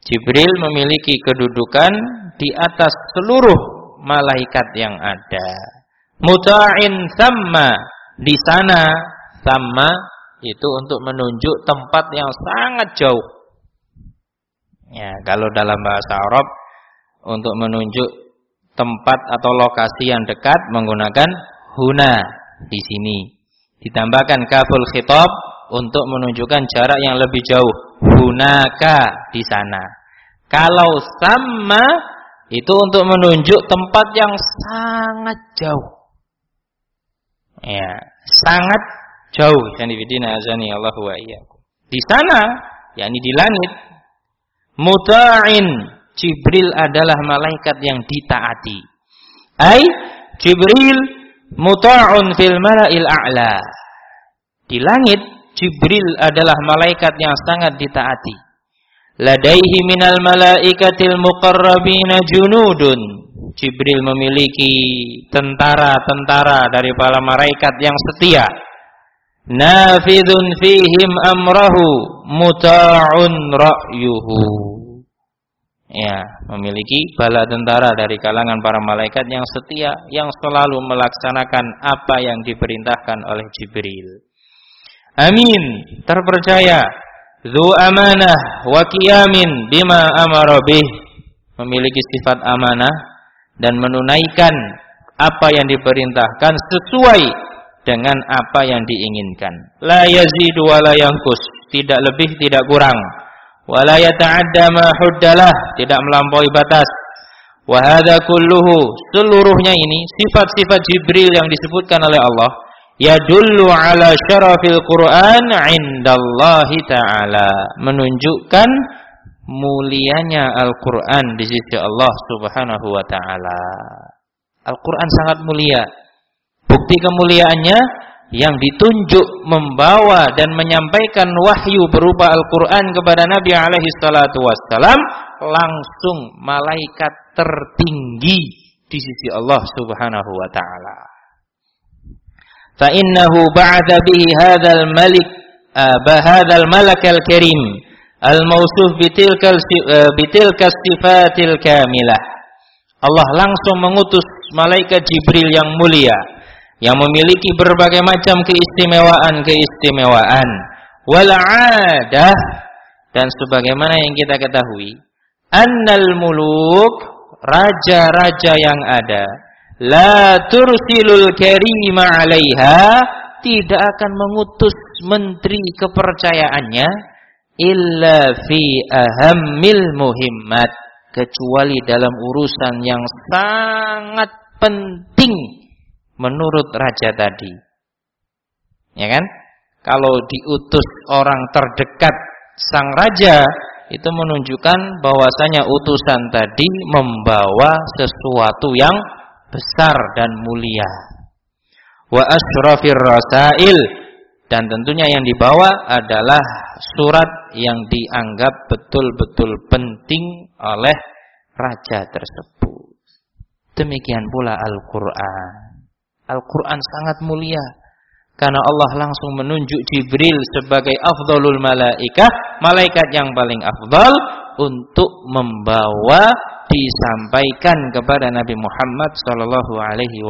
Jibril memiliki kedudukan di atas seluruh malaikat yang ada. Muta'in thamma di sana thamma itu untuk menunjuk tempat yang sangat jauh. Ya, kalau dalam bahasa Arab untuk menunjuk tempat atau lokasi yang dekat menggunakan huna di sini. Ditambahkan kaful khitab untuk menunjukkan jarak yang lebih jauh. Hunaka di sana. Kalau sama itu untuk menunjuk tempat yang sangat jauh. Ya, sangat jauh. Sanibidina azani Allah wa iyyakum. Di sana, yakni di langit, muta'in Jibril adalah malaikat yang ditaati. Ai Jibril muta'un fil mala'il a'la. Di langit Jibril adalah malaikat yang sangat ditaati. Ladaihi minal malaikatil muqarrabina junudun. Jibril memiliki tentara-tentara dari para malaikat yang setia. Nafidun fihim amrahu muta'un ra'yuhu. ya memiliki bala tentara dari kalangan para malaikat yang setia yang selalu melaksanakan apa yang diperintahkan oleh Jibril. Amin, terpercaya, zu amanah wa qiyamin bima amara bih, memiliki sifat amanah dan menunaikan apa yang diperintahkan sesuai dengan apa yang diinginkan. La yazidu wa la yankus, tidak lebih tidak kurang. Wala yata'adda ma huddalah. Tidak melampaui batas. Wa hadza kulluhu. Seluruhnya ini sifat-sifat Jibril yang disebutkan oleh Allah yadullu ala syarafil Qur'an indallahi ta'ala. Menunjukkan mulianya Al-Qur'an di sisi Allah Subhanahu wa taala. Al-Qur'an sangat mulia. Bukti kemuliaannya yang ditunjuk membawa dan menyampaikan wahyu berupa Al-Quran kepada Nabi alaihi salatu wassalam langsung malaikat tertinggi di sisi Allah subhanahu wa ta'ala fa innahu ba'atha bihi hadzal malik uh, hadzal malak al-karim al-mawsuf bitilka bitilka sifatil kamilah Allah langsung mengutus malaikat Jibril yang mulia yang memiliki berbagai macam keistimewaan-keistimewaan wal adah dan sebagaimana yang kita ketahui annal muluk raja-raja yang ada la tursilul karima 'alaiha tidak akan mengutus menteri kepercayaannya illa fi ahammil muhimmat kecuali dalam urusan yang sangat penting menurut raja tadi. Ya kan? Kalau diutus orang terdekat sang raja itu menunjukkan bahwasanya utusan tadi membawa sesuatu yang besar dan mulia. Wa asyrafir rasail dan tentunya yang dibawa adalah surat yang dianggap betul-betul penting oleh raja tersebut. Demikian pula Al-Qur'an. Al-Quran sangat mulia. Karena Allah langsung menunjuk Jibril sebagai afdalul malaikah, malaikat yang paling afdal untuk membawa disampaikan kepada Nabi Muhammad sallallahu alaihi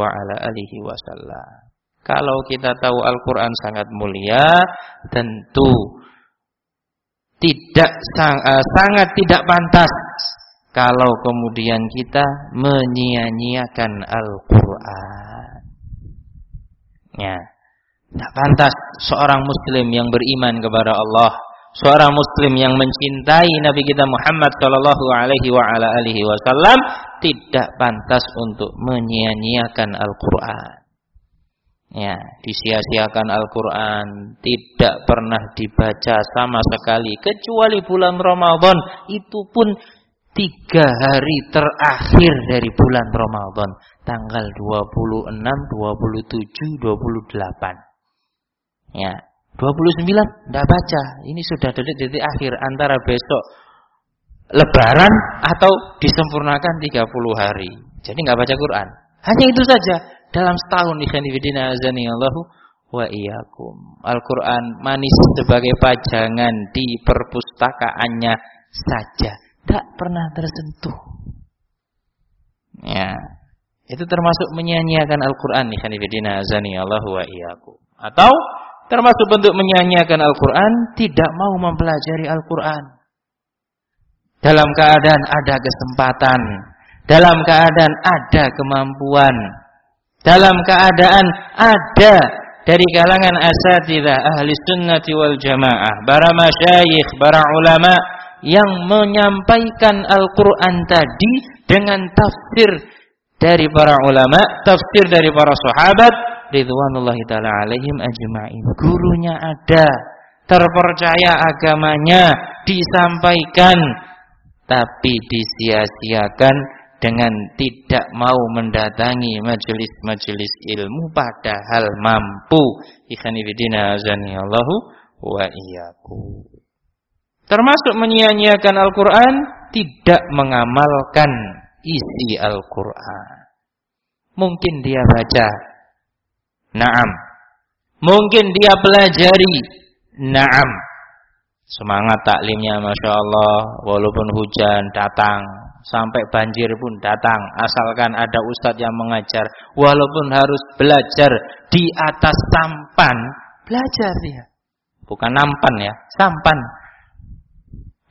wasallam. Kalau kita tahu Al-Qur'an sangat mulia, tentu tidak eh, sangat tidak pantas kalau kemudian kita menyia-nyiakan Al-Qur'an. Ya. Tidak pantas seorang muslim yang beriman kepada Allah, seorang muslim yang mencintai Nabi kita Muhammad sallallahu alaihi wa ala alihi wasallam tidak pantas untuk menyia-nyiakan Al-Qur'an. Ya, disia-siakan Al-Qur'an tidak pernah dibaca sama sekali kecuali bulan Ramadan itu pun tiga hari terakhir dari bulan Ramadan tanggal 26, 27, 28 ya 29 tidak baca. Ini sudah detik-detik akhir. Antara besok lebaran atau disempurnakan 30 hari. Jadi nggak baca Quran. Hanya itu saja. Dalam setahun ikhanifidina azani Allahu wa iyyakum. Al-Quran manis sebagai pajangan di perpustakaannya saja. Tak pernah tersentuh. Ya. Itu termasuk menyanyiakan Al-Qur'an nih kanifidina azani Allahu wa iyyakum. Atau termasuk bentuk menyanyiakan Al-Qur'an tidak mau mempelajari Al-Qur'an. Dalam keadaan ada kesempatan, dalam keadaan ada kemampuan, dalam keadaan ada dari kalangan asatidah ahli sunnati wal jamaah, para masyayikh, para ulama yang menyampaikan Al-Quran tadi dengan tafsir dari para ulama, tafsir dari para sahabat, ridwanullahi ta'ala alaihim ajma'in. Gurunya ada, terpercaya agamanya, disampaikan, tapi disia-siakan dengan tidak mau mendatangi majelis-majelis ilmu padahal mampu. Ikhanibidina azani Allahu wa iyyakum. Termasuk menyia-nyiakan Al-Quran, tidak mengamalkan isi Al-Quran. Mungkin dia baca, naam. Mungkin dia pelajari, naam. Semangat taklimnya Masya Allah. Walaupun hujan datang. Sampai banjir pun datang. Asalkan ada ustadz yang mengajar. Walaupun harus belajar di atas sampan. Belajar dia. Bukan nampan ya. Sampan.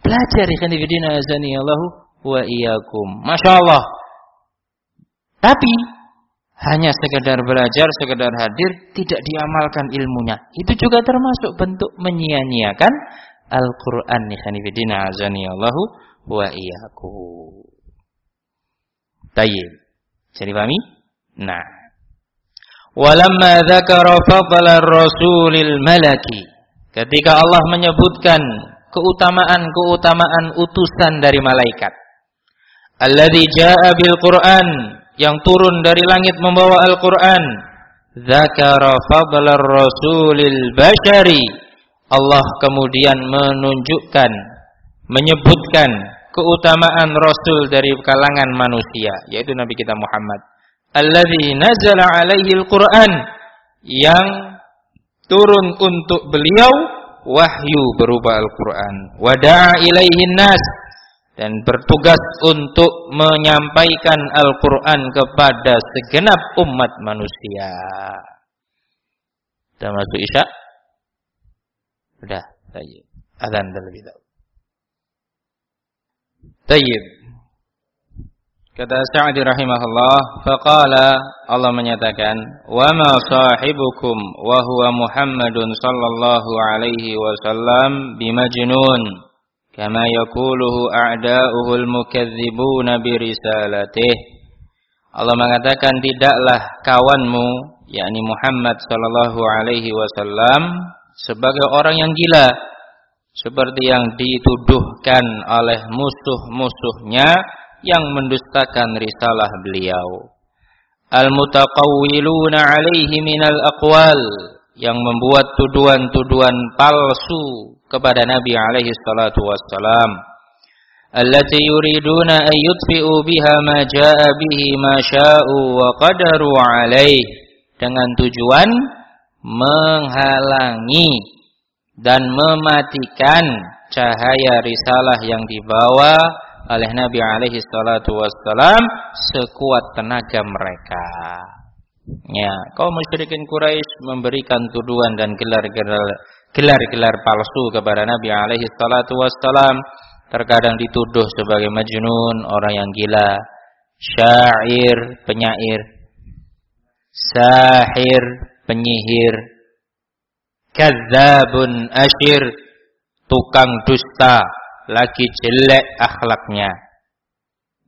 Belajar ikhwan fillah azani Allahu. Masya Allah. Tapi hanya sekedar belajar, sekedar hadir, tidak diamalkan ilmunya. Itu juga termasuk bentuk menyia-nyiakan Al-Quran. Nihanifidina azani Allahu wa iyyakum. Tayyib. Jadi pahami? Nah. Walamma dzakara fadla rasulil malaki. Ketika Allah menyebutkan keutamaan-keutamaan utusan dari malaikat. Alladzi jaa bil Qur'an yang turun dari langit membawa Al-Qur'an. Dzakara fadlar rasulil bashari. Allah kemudian menunjukkan menyebutkan keutamaan rasul dari kalangan manusia yaitu Nabi kita Muhammad. Alladzi nazala alaihi al-Qur'an yang turun untuk beliau wahyu berupa Al-Quran. Wada'a ilaihin nas. Dan bertugas untuk menyampaikan Al-Quran kepada segenap umat manusia. Sudah masuk isya? Sudah. Tayyib. Adhan terlebih dahulu. Tayyib. Kata Sa'di rahimahullah, faqala Allah menyatakan, "Wa ma sahibukum wa huwa Muhammadun sallallahu alaihi wasallam bimajnun, kama yaquluhu a'da'uhu al-mukadzibuna bi risalatih." Allah mengatakan tidaklah kawanmu yakni Muhammad sallallahu alaihi wasallam sebagai orang yang gila seperti yang dituduhkan oleh musuh-musuhnya yang mendustakan risalah beliau. Al-mutaqawwiluna alaihi minal aqwal yang membuat tuduhan-tuduhan palsu kepada Nabi alaihi salatu wassalam. Allati yuriduna an yutfi'u biha ma jaa bihi ma sya'u wa qadaru alaihi dengan tujuan menghalangi dan mematikan cahaya risalah yang dibawa oleh Nabi alaihi salatu wassalam sekuat tenaga mereka. Ya, kaum musyrikin Quraisy memberikan tuduhan dan gelar-gelar gelar-gelar palsu kepada Nabi alaihi salatu wassalam. Terkadang dituduh sebagai majnun, orang yang gila, syair, penyair, sahir, penyihir, kadzabun asyir, tukang dusta, lagi jelek akhlaknya.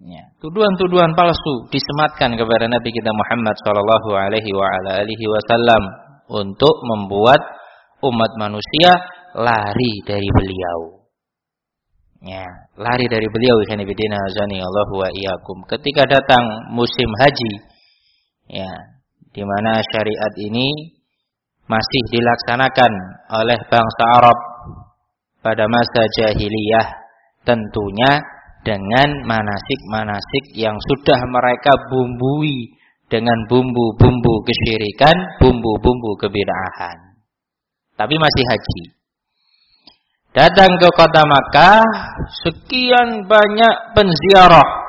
Ya. Tuduhan-tuduhan palsu disematkan kepada Nabi kita Muhammad Shallallahu Alaihi Wasallam untuk membuat umat manusia lari dari beliau. Ya, lari dari beliau Hanifidina azani Allah wa iyyakum. Ketika datang musim haji, ya, di mana syariat ini masih dilaksanakan oleh bangsa Arab pada masa jahiliyah tentunya dengan manasik-manasik yang sudah mereka bumbui dengan bumbu-bumbu kesyirikan, bumbu-bumbu kebid'ahan. Tapi masih haji. Datang ke kota Makkah, sekian banyak penziarah.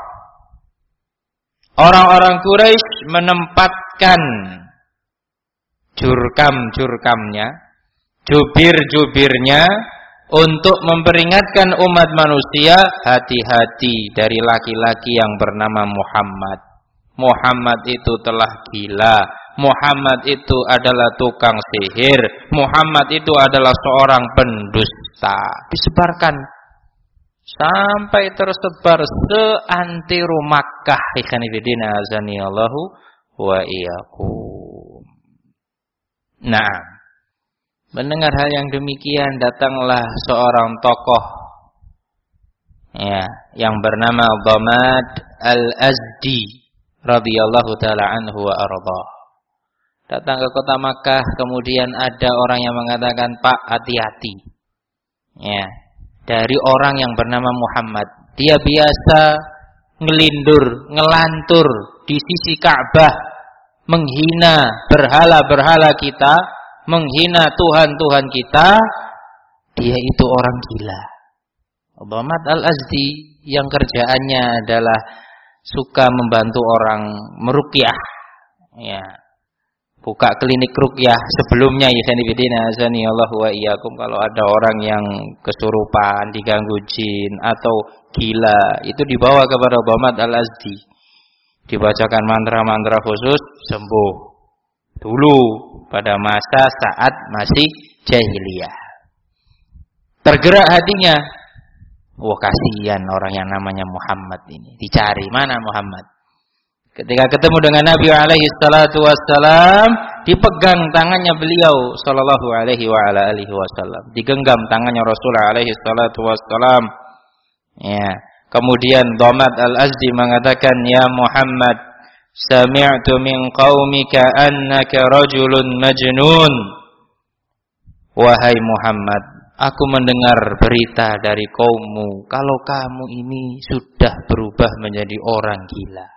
Orang-orang Quraisy menempatkan jurkam-jurkamnya, jubir-jubirnya untuk memperingatkan umat manusia hati-hati dari laki-laki yang bernama Muhammad. Muhammad itu telah gila. Muhammad itu adalah tukang sihir. Muhammad itu adalah seorang pendusta. Disebarkan sampai tersebar seantero Makkah. Ikhwanifidina azani wa iyyakum. Nah, Mendengar hal yang demikian datanglah seorang tokoh ya, yang bernama Dhamad Al-Azdi radhiyallahu taala anhu wa arda. Datang ke kota Makkah kemudian ada orang yang mengatakan, "Pak, hati-hati." Ya, dari orang yang bernama Muhammad. Dia biasa ngelindur, ngelantur di sisi Ka'bah, menghina berhala-berhala kita menghina Tuhan-Tuhan kita dia itu orang gila. Dhamat al-Azdi yang kerjaannya adalah suka membantu orang merukyah. Ya. Buka klinik rukyah sebelumnya ya bidina azani Allah wa iyyakum kalau ada orang yang kesurupan, diganggu jin atau gila, itu dibawa kepada Dhamat al-Azdi. Dibacakan mantra-mantra khusus sembuh. Dulu pada masa saat masih jahiliyah. Tergerak hatinya. Wah kasihan orang yang namanya Muhammad ini. Dicari mana Muhammad? Ketika ketemu dengan Nabi alaihi salatu wassalam, dipegang tangannya beliau sallallahu alaihi wa ala alihi wasallam. Digenggam tangannya Rasulullah alaihi salatu wassalam. Ya. Kemudian Dhamat Al-Azdi mengatakan, "Ya Muhammad, sami'tu min qaumika annaka rajulun majnun." Wahai Muhammad, Aku mendengar berita dari kaummu kalau kamu ini sudah berubah menjadi orang gila.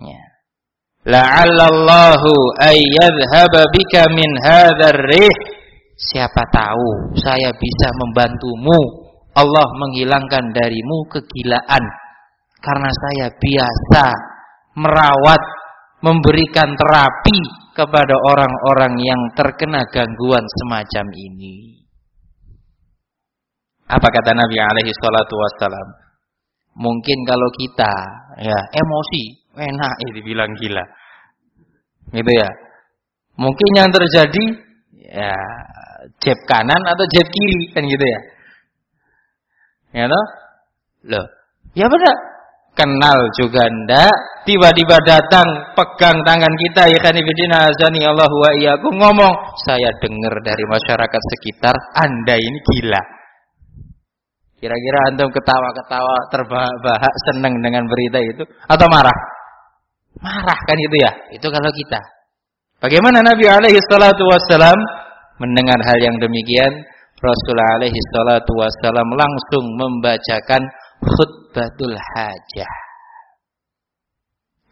Ya. La'allallahu ayyadhhaba bika min hadzal rih. Siapa tahu saya bisa membantumu. Allah menghilangkan darimu kegilaan karena saya biasa merawat, memberikan terapi kepada orang-orang yang terkena gangguan semacam ini. Apa kata Nabi alaihi salatu wassalam? Mungkin kalau kita ya emosi, enak ini dibilang gila. Gitu ya. Mungkin yang terjadi ya jeb kanan atau jeb kiri kan gitu ya. Ya toh? Loh, ya benar kenal juga ndak, tiba-tiba datang pegang tangan kita ya kan azani Allah wa iyyakum ngomong, saya dengar dari masyarakat sekitar Anda ini gila. Kira-kira antum ketawa-ketawa terbahak senang dengan berita itu atau marah? Marah kan itu ya? Itu kalau kita. Bagaimana Nabi alaihi salatu mendengar hal yang demikian? Rasulullah alaihi salatu langsung membacakan khutbatul hajah.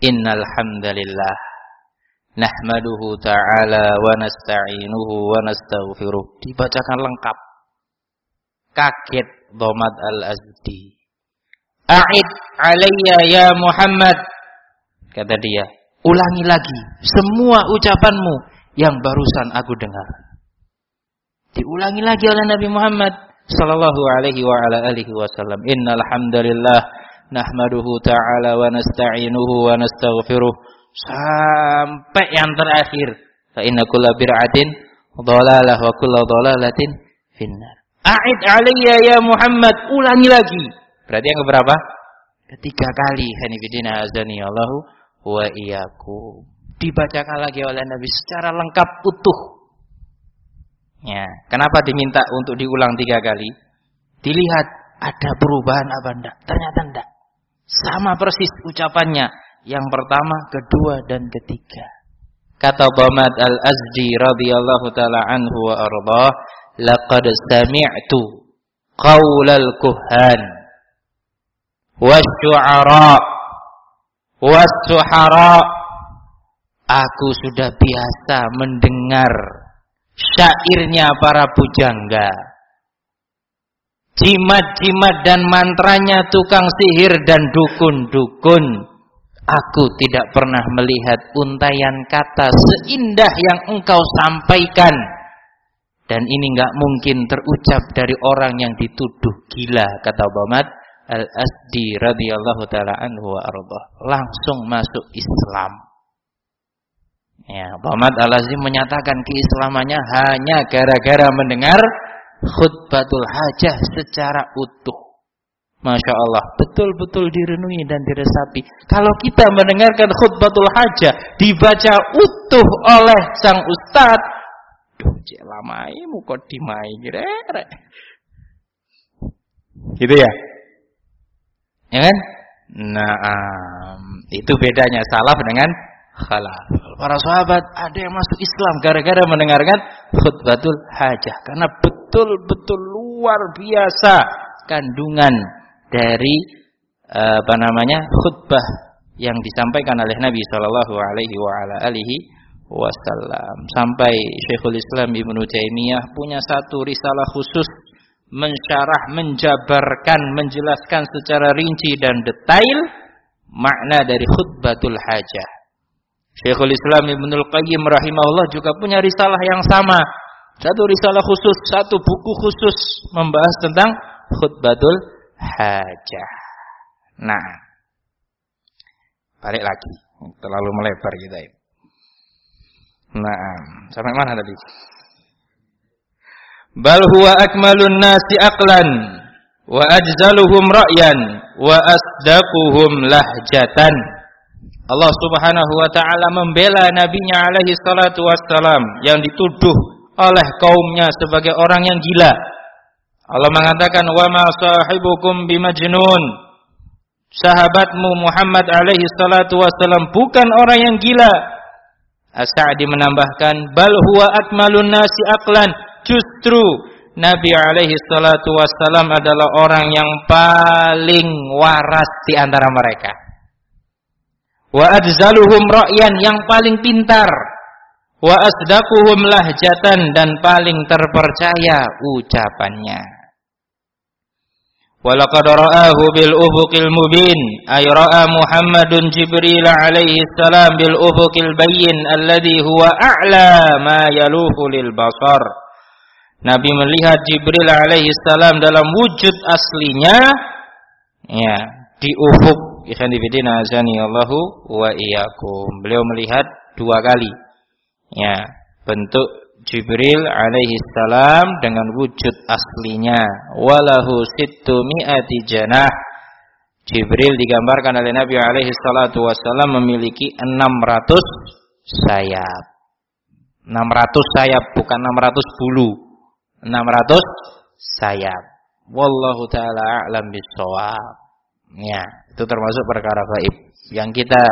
Innal hamdalillah nahmaduhu ta'ala wa nasta'inuhu wa nastaghfiruh. Dibacakan lengkap. Kaget Dhamat Al-Azdi. A'id alayya ya Muhammad. Kata dia, ulangi lagi semua ucapanmu yang barusan aku dengar. Diulangi lagi oleh Nabi Muhammad sallallahu alaihi wa ala alihi wasallam. Innal hamdalillah nahmaduhu ta'ala wa nasta'inuhu wa nastaghfiruh sampai yang terakhir. Fa inna kulla bir'atin dhalalah wa kulla dhalalatin finnar. A'id alayya ya Muhammad, ulangi lagi. Berarti yang keberapa? Ketiga kali hanifidina azani Allahu wa iyyakum. Dibacakan lagi oleh Nabi secara lengkap utuh Ya, kenapa diminta untuk diulang tiga kali? Dilihat ada perubahan apa enggak? Ternyata enggak. Sama persis ucapannya. Yang pertama, kedua, dan ketiga. Kata Dhamad al-Azdi radhiyallahu taala anhu wa arda, laqad sami'tu qaulal kuhan wasyu'ara wasuhara Aku sudah biasa mendengar syairnya para pujangga. Jimat-jimat dan mantranya tukang sihir dan dukun-dukun. Aku tidak pernah melihat untayan kata seindah yang engkau sampaikan. Dan ini enggak mungkin terucap dari orang yang dituduh gila, kata Muhammad Al-Asdi radhiyallahu taala anhu wa Langsung masuk Islam. Ya, Muhammad Al-Azim menyatakan keislamannya hanya gara-gara mendengar khutbatul hajah secara utuh. Masya Allah, betul-betul direnungi dan diresapi. Kalau kita mendengarkan khutbatul hajah dibaca utuh oleh sang ustadz, duh, cek lamai mukodimai kira Gitu ya? Ya kan? Nah, um, itu bedanya salaf dengan khalaf. Para sahabat ada yang masuk Islam gara-gara mendengarkan khutbatul hajah karena betul-betul luar biasa kandungan dari eh, apa namanya khutbah yang disampaikan oleh Nabi Shallallahu Alaihi wasallam. Sampai Syekhul Islam Ibnu Taimiyah punya satu risalah khusus mensyarah, menjabarkan, menjelaskan secara rinci dan detail makna dari khutbatul hajah. Syekhul Islam Ibnu Qayyim rahimahullah juga punya risalah yang sama. Satu risalah khusus, satu buku khusus membahas tentang khutbatul hajah. Nah, balik lagi. Terlalu melebar kita ini. Nah, sampai mana tadi? Bal huwa akmalun nasi aqlan wa ajzaluhum ra'yan wa asdaquhum lahjatan. Allah Subhanahu wa taala membela nabinya alaihi salatu wassalam yang dituduh oleh kaumnya sebagai orang yang gila. Allah mengatakan wa ma sahibukum bimajnun. Sahabatmu Muhammad alaihi salatu wassalam bukan orang yang gila. As-Sa'di menambahkan bal huwa akmalun nasi aqlan Justru Nabi alaihi salatu wassalam adalah orang yang paling waras di antara mereka. Wa adzaluhum ra'yan yang paling pintar. Wa asdaquhum lahjatan dan paling terpercaya ucapannya. Walaqad ra'ahu bil ufuqil mubin ay ra'a Muhammadun Jibril alaihi salam bil ufuqil bayyin alladhi huwa a'la ma yaluhu lil basar. Nabi melihat Jibril alaihi salam dalam wujud aslinya ya di ufuk ikhwan fillah Allahu wa iyyakum. Beliau melihat dua kali. Ya, bentuk Jibril alaihi salam dengan wujud aslinya walahu sittu mi'ati janah. Jibril digambarkan oleh Nabi alaihi salatu wasallam memiliki 600 sayap. 600 sayap bukan 600 bulu. 600 sayap. Wallahu taala a'lam bissawab. Ya, itu termasuk perkara gaib yang kita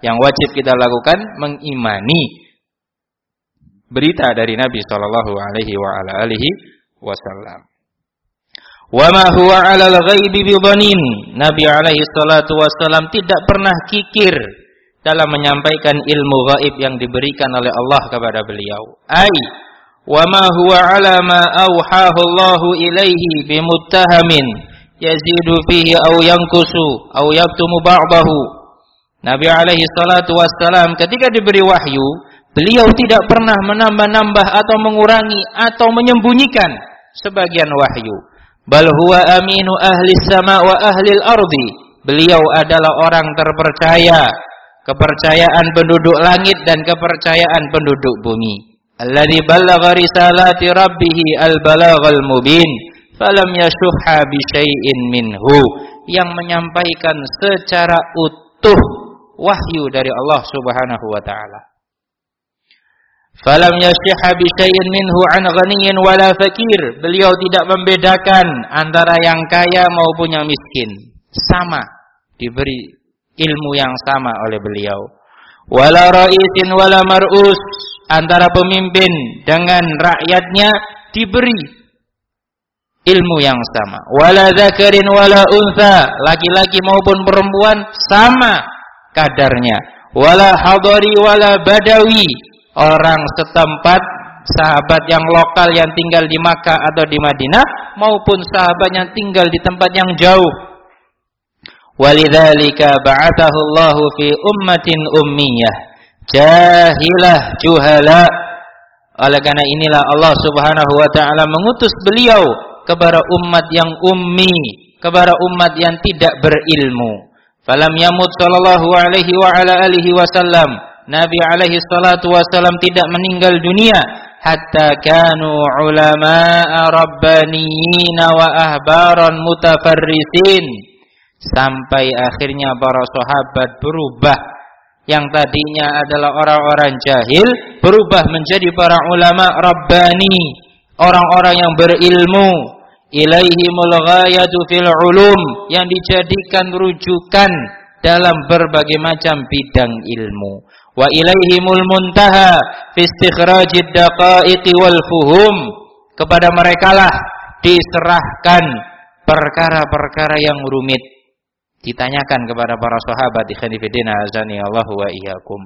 yang wajib kita lakukan mengimani berita dari Nabi Shallallahu alaihi wa ala alihi wasallam. Wa ma huwa 'alal ghaibi bidhanin. Nabi alaihi salatu wasallam tidak pernah kikir dalam menyampaikan ilmu gaib yang diberikan oleh Allah kepada beliau. Ai wa ma huwa 'ala ma auhahu Allahu ilaihi bimuttahamin yazidu fihi au yankusu au yaktumu ba'dahu. Nabi alaihi salatu wassalam ketika diberi wahyu, beliau tidak pernah menambah-nambah atau mengurangi atau menyembunyikan sebagian wahyu. Bal huwa aminu ahli sama wa ahli al-ardi. Beliau adalah orang terpercaya, kepercayaan penduduk langit dan kepercayaan penduduk bumi. Alladzi ballagha risalati rabbih al-balaghal mubin falam yashufha bi syai'in minhu. Yang menyampaikan secara utuh wahyu dari Allah Subhanahu wa taala. Falam yashihha bi syai'in minhu an ghaniyin wala fakir. Beliau tidak membedakan antara yang kaya maupun yang miskin. Sama. Diberi ilmu yang sama oleh beliau. Wala ra'isin wala mar'us. Antara pemimpin dengan rakyatnya diberi ilmu yang sama. Wala zakarin wala unsa, laki-laki maupun perempuan sama kadarnya. Wala hadari wala badawi, orang setempat sahabat yang lokal yang tinggal di Makkah atau di Madinah maupun sahabat yang tinggal di tempat yang jauh. Walidzalika ba'athahu Allah fi ummatin ummiyah jahilah juhala oleh karena inilah Allah Subhanahu wa taala mengutus beliau kepada umat yang ummi kepada umat yang tidak berilmu. Falam yamut sallallahu alaihi wa ala alihi wasallam. Nabi alaihi salatu wasallam tidak meninggal dunia. Hatta kanu ulama rabbaniyin wa ahbaran mutafarrisin. Sampai akhirnya para sahabat berubah. Yang tadinya adalah orang-orang jahil berubah menjadi para ulama rabbani, orang-orang yang berilmu. Ilaihimul ghayatu fil ulum yang dijadikan rujukan dalam berbagai macam bidang ilmu. Wa ilaihimul muntaha fi istikhrajid daqaiqi wal fuhum. Kepada merekalah diserahkan perkara-perkara yang rumit ditanyakan kepada para sahabat di khanifidina azani Allah wa iyyakum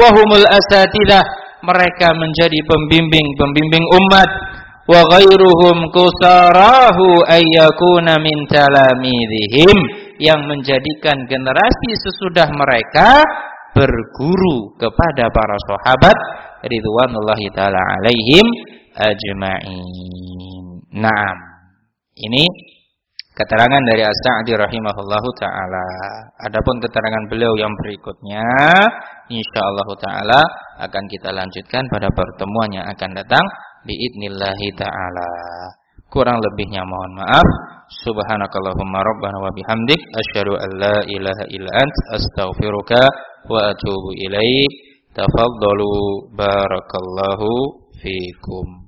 wa humul asatidah mereka menjadi pembimbing-pembimbing umat wa ghairuhum kusarahu ayyakuna min talamidihim yang menjadikan generasi sesudah mereka berguru kepada para sahabat ridwanullahi taala alaihim ajma'in. Naam. Ini keterangan dari As-Sa'di rahimahullahu taala. Adapun keterangan beliau yang berikutnya insyaallah taala akan kita lanjutkan pada pertemuan yang akan datang biidnillahi taala. Kurang lebihnya mohon maaf. Subhanakallahumma rabbana wa bihamdik asyhadu an la ilaha illa ant astaghfiruka wa atubu ilaik. Tafaddalu barakallahu fikum.